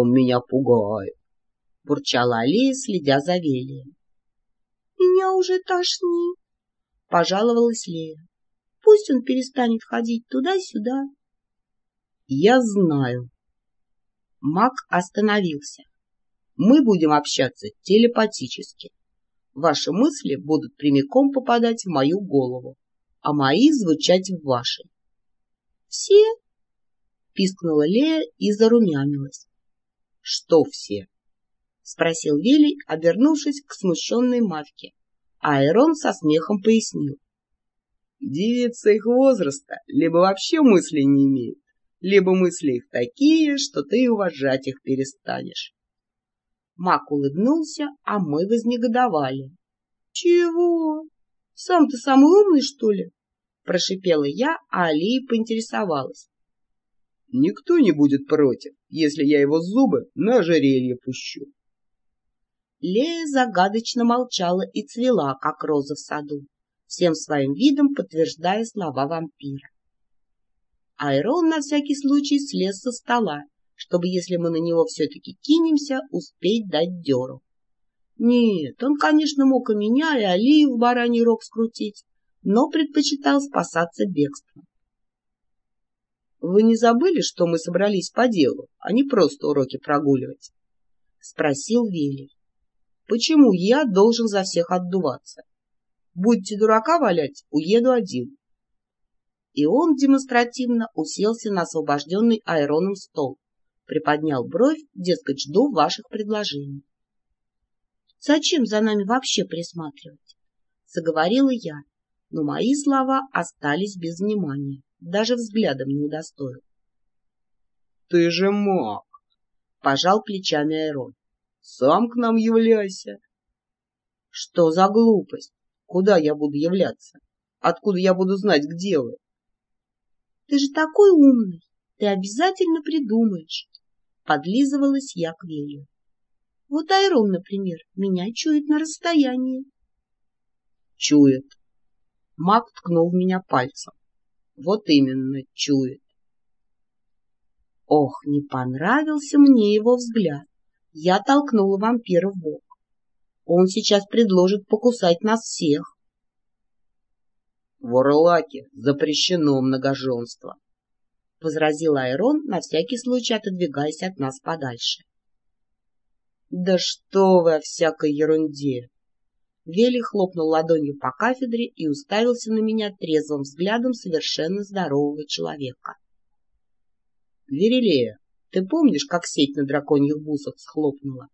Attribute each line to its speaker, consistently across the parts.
Speaker 1: Он меня пугает, — бурчала Алия, следя за Велием.
Speaker 2: — Меня уже тошнит, — пожаловалась Лея. — Пусть он перестанет ходить туда-сюда.
Speaker 1: — Я знаю. Маг остановился. Мы будем общаться телепатически. Ваши мысли будут прямиком попадать в мою голову, а мои звучать в вашей.
Speaker 2: — Все?
Speaker 1: — пискнула Лея и зарумянилась. — Что все? — спросил Велий, обернувшись к смущенной Мавке. Айрон со смехом пояснил. — Девица их возраста либо вообще мыслей не имеет, либо мысли их такие, что ты уважать их перестанешь. Мак улыбнулся, а мы вознегодовали. — Чего? Сам ты самый умный, что ли? — прошипела я, а Алия поинтересовалась. — Никто не будет против, если я его зубы на ожерелье пущу. Лея загадочно молчала и цвела, как роза в саду, всем своим видом подтверждая слова вампира. Айрон на всякий случай слез со стола чтобы, если мы на него все-таки кинемся, успеть дать деру. Нет, он, конечно, мог и меня, и Алию в бараний рог скрутить, но предпочитал спасаться бегством. — Вы не забыли, что мы собрались по делу, а не просто уроки прогуливать? — спросил Велий. — Почему я должен за всех отдуваться? Будете дурака валять, уеду один. И он демонстративно уселся на освобожденный аэроном стол, приподнял бровь, дескать, жду ваших предложений. — Зачем за нами вообще присматривать? — заговорила я, но мои слова остались без внимания, даже взглядом не удостоил. — Ты же маг! — пожал плечами Айрон. — Сам к нам являйся. — Что за глупость? Куда я буду являться? Откуда я буду знать, где вы? — Ты же такой умный, ты обязательно придумаешь. Подлизывалась я к Велию. Вот Айрон, например, меня чует на расстоянии. Чует. Маг ткнул в меня пальцем. Вот именно, чует. Ох, не понравился мне его взгляд. Я толкнула вампира в бок. Он сейчас предложит покусать нас всех. В Орлаке запрещено многоженство, — возразил Айрон, на всякий случай отодвигаясь от нас подальше. — Да что вы о всякой ерунде! Вели хлопнул ладонью по кафедре и уставился на меня трезвым взглядом совершенно здорового человека. — Верилея, ты помнишь, как сеть на драконьих бусах схлопнула?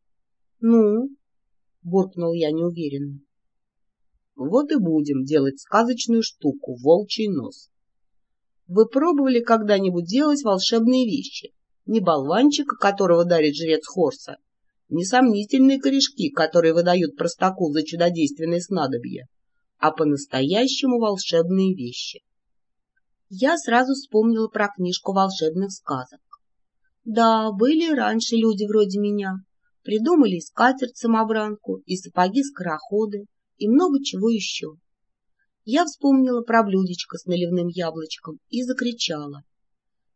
Speaker 1: — Ну? — буркнул я неуверенно. — Вот и будем делать сказочную штуку — волчий нос. Вы пробовали когда-нибудь делать волшебные вещи? Не болванчика, которого дарит жрец Хорса, не сомнительные корешки, которые выдают простаку за чудодейственное снадобье, а по-настоящему волшебные вещи. Я сразу вспомнила про книжку волшебных сказок. Да, были раньше люди вроде меня. Придумали и скатерть-самобранку, и сапоги-скороходы, и много чего еще. Я вспомнила про блюдечко с наливным яблочком и закричала.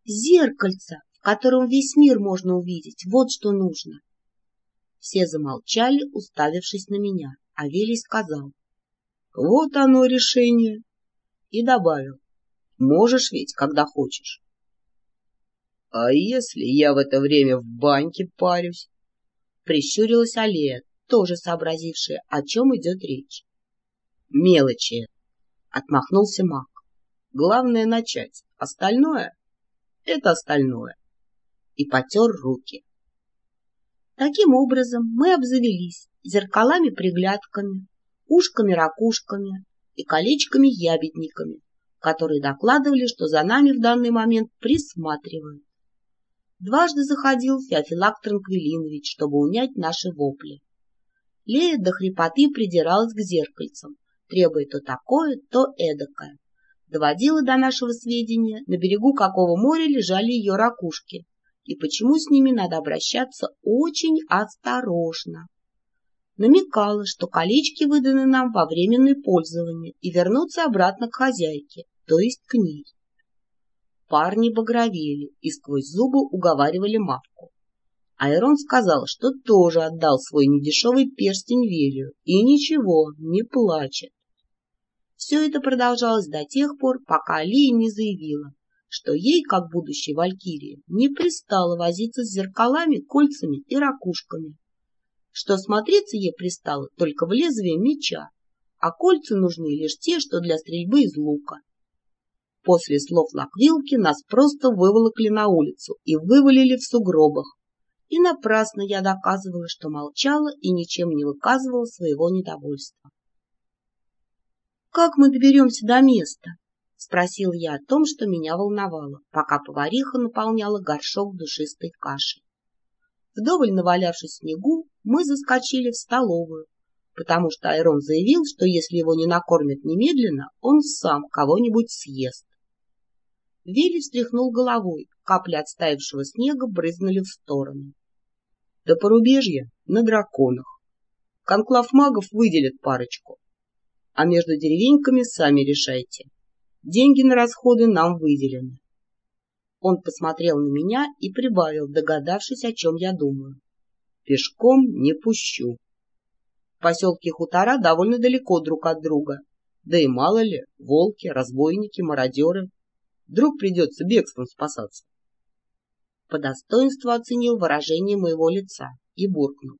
Speaker 1: «Зеркальце, в котором весь мир можно увидеть, вот что нужно!» Все замолчали, уставившись на меня, а Велий сказал. «Вот оно решение!» И добавил. «Можешь ведь, когда хочешь». «А если я в это время в баньке парюсь?» Прищурилась Алия, тоже сообразившая, о чем идет речь. «Мелочи Отмахнулся маг. Главное начать. Остальное — это остальное. И потер руки. Таким образом мы обзавелись зеркалами-приглядками, ушками-ракушками и колечками-ябедниками, которые докладывали, что за нами в данный момент присматривают. Дважды заходил Феофилак Транквилинович, чтобы унять наши вопли. Лея до хрипоты придиралась к зеркальцам, требуя то такое, то эдакое. Доводила до нашего сведения, на берегу какого моря лежали ее ракушки, и почему с ними надо обращаться очень осторожно. Намекала, что колечки выданы нам во временное пользование и вернуться обратно к хозяйке, то есть к ней. Парни багровели и сквозь зубы уговаривали мавку. Айрон сказал, что тоже отдал свой недешевый перстень Велию и ничего, не плачет. Все это продолжалось до тех пор, пока Алия не заявила, что ей, как будущей валькирии, не пристало возиться с зеркалами, кольцами и ракушками, что смотреться ей пристало только в лезвие меча, а кольца нужны лишь те, что для стрельбы из лука. После слов Лаквилки нас просто выволокли на улицу и вывалили в сугробах, и напрасно я доказывала, что молчала и ничем не выказывала своего недовольства. «Как мы доберемся до места?» — спросил я о том, что меня волновало, пока повариха наполняла горшок душистой кашей. Вдоволь навалявшись снегу, мы заскочили в столовую, потому что Айрон заявил, что если его не накормят немедленно, он сам кого-нибудь съест. Вилли встряхнул головой, капли отстаившего снега брызнули в сторону. До порубежья на драконах. Конклав магов выделит парочку. А между деревеньками сами решайте. Деньги на расходы нам выделены. Он посмотрел на меня и прибавил, догадавшись, о чем я думаю. Пешком не пущу. Поселки хутора довольно далеко друг от друга. Да и мало ли, волки, разбойники, мародеры. Вдруг придется бегством спасаться по достоинству оценил выражение моего лица и буркнул.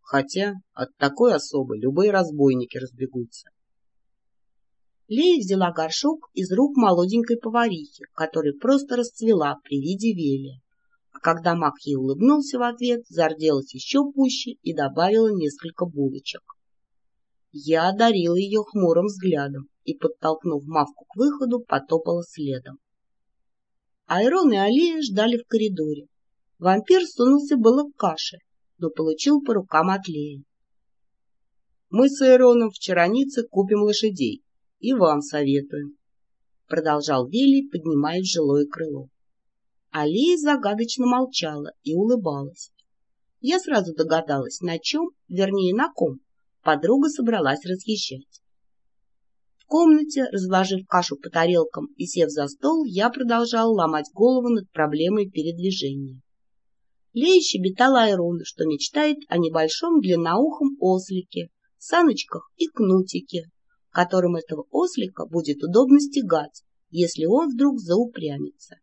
Speaker 1: Хотя от такой особы любые разбойники разбегутся. Лея взяла горшок из рук молоденькой поварихи, которая просто расцвела при виде Велия. А когда маг ей улыбнулся в ответ, зарделась еще пуще и добавила несколько булочек. Я одарила ее хмурым взглядом и, подтолкнув Мавку к выходу, потопала следом. Айрон и Алия ждали в коридоре. Вампир сунулся было к каше, но получил по рукам от Леи. «Мы с Айроном в Чаронице купим лошадей, и вам советуем», — продолжал Вилли, поднимая в жилое крыло. Алия загадочно молчала и улыбалась. Я сразу догадалась, на чем, вернее, на ком, подруга собралась разъезжать комнате, разложив кашу по тарелкам и сев за стол, я продолжал ломать голову над проблемой передвижения. Лея щебетала Айрону, что мечтает о небольшом длинноухом ослике, саночках и кнутике, которым этого ослика будет удобно стегать, если он вдруг заупрямится.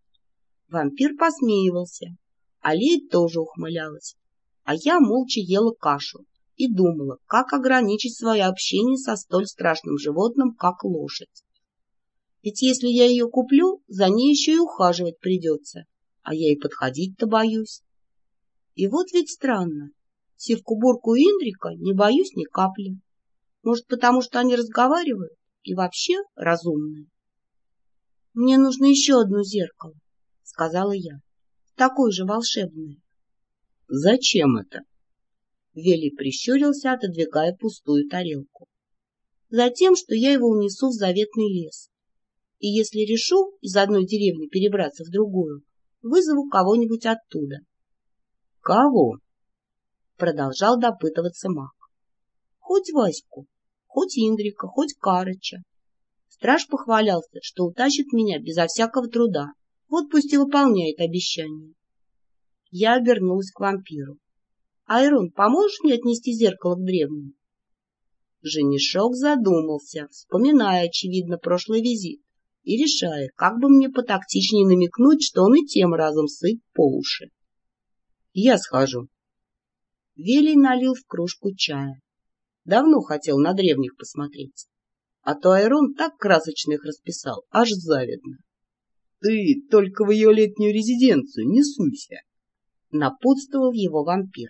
Speaker 1: Вампир посмеивался, а Лея тоже ухмылялась, а я молча ела кашу, и думала, как ограничить свое общение со столь страшным животным, как лошадь. Ведь если я ее куплю, за ней еще и ухаживать придется, а я и подходить-то боюсь. И вот ведь странно, Сивку-бурку Индрика не боюсь ни капли. Может, потому что они разговаривают и вообще разумные. — Мне нужно еще одно зеркало, — сказала я, — такое же волшебное. — Зачем это? Вели прищурился, отодвигая пустую тарелку. Затем, что я его унесу в заветный лес. И если решу из одной деревни перебраться в другую, вызову кого-нибудь оттуда. — Кого? — продолжал допытываться маг. — Хоть Ваську, хоть Индрика, хоть Карыча. Страж похвалялся, что утащит меня безо всякого труда. Вот пусть и выполняет обещание. Я обернулась к вампиру. Айрон, поможешь мне отнести зеркало к древнему? Женишок задумался, вспоминая, очевидно, прошлый визит и решая, как бы мне потактичнее намекнуть, что он и тем разом сыт по уши. Я схожу. Велий налил в кружку чая. Давно хотел на древних посмотреть. А то Айрон так красочно их расписал, аж завидно. Ты только в ее летнюю резиденцию не суйся. Напутствовал его вампир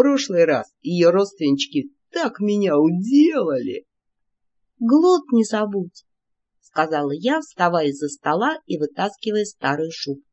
Speaker 1: прошлый раз ее родственнички так меня уделали. — Глот не забудь, — сказала я, вставая из-за стола и вытаскивая старую шубку.